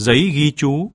giấy ghi chú.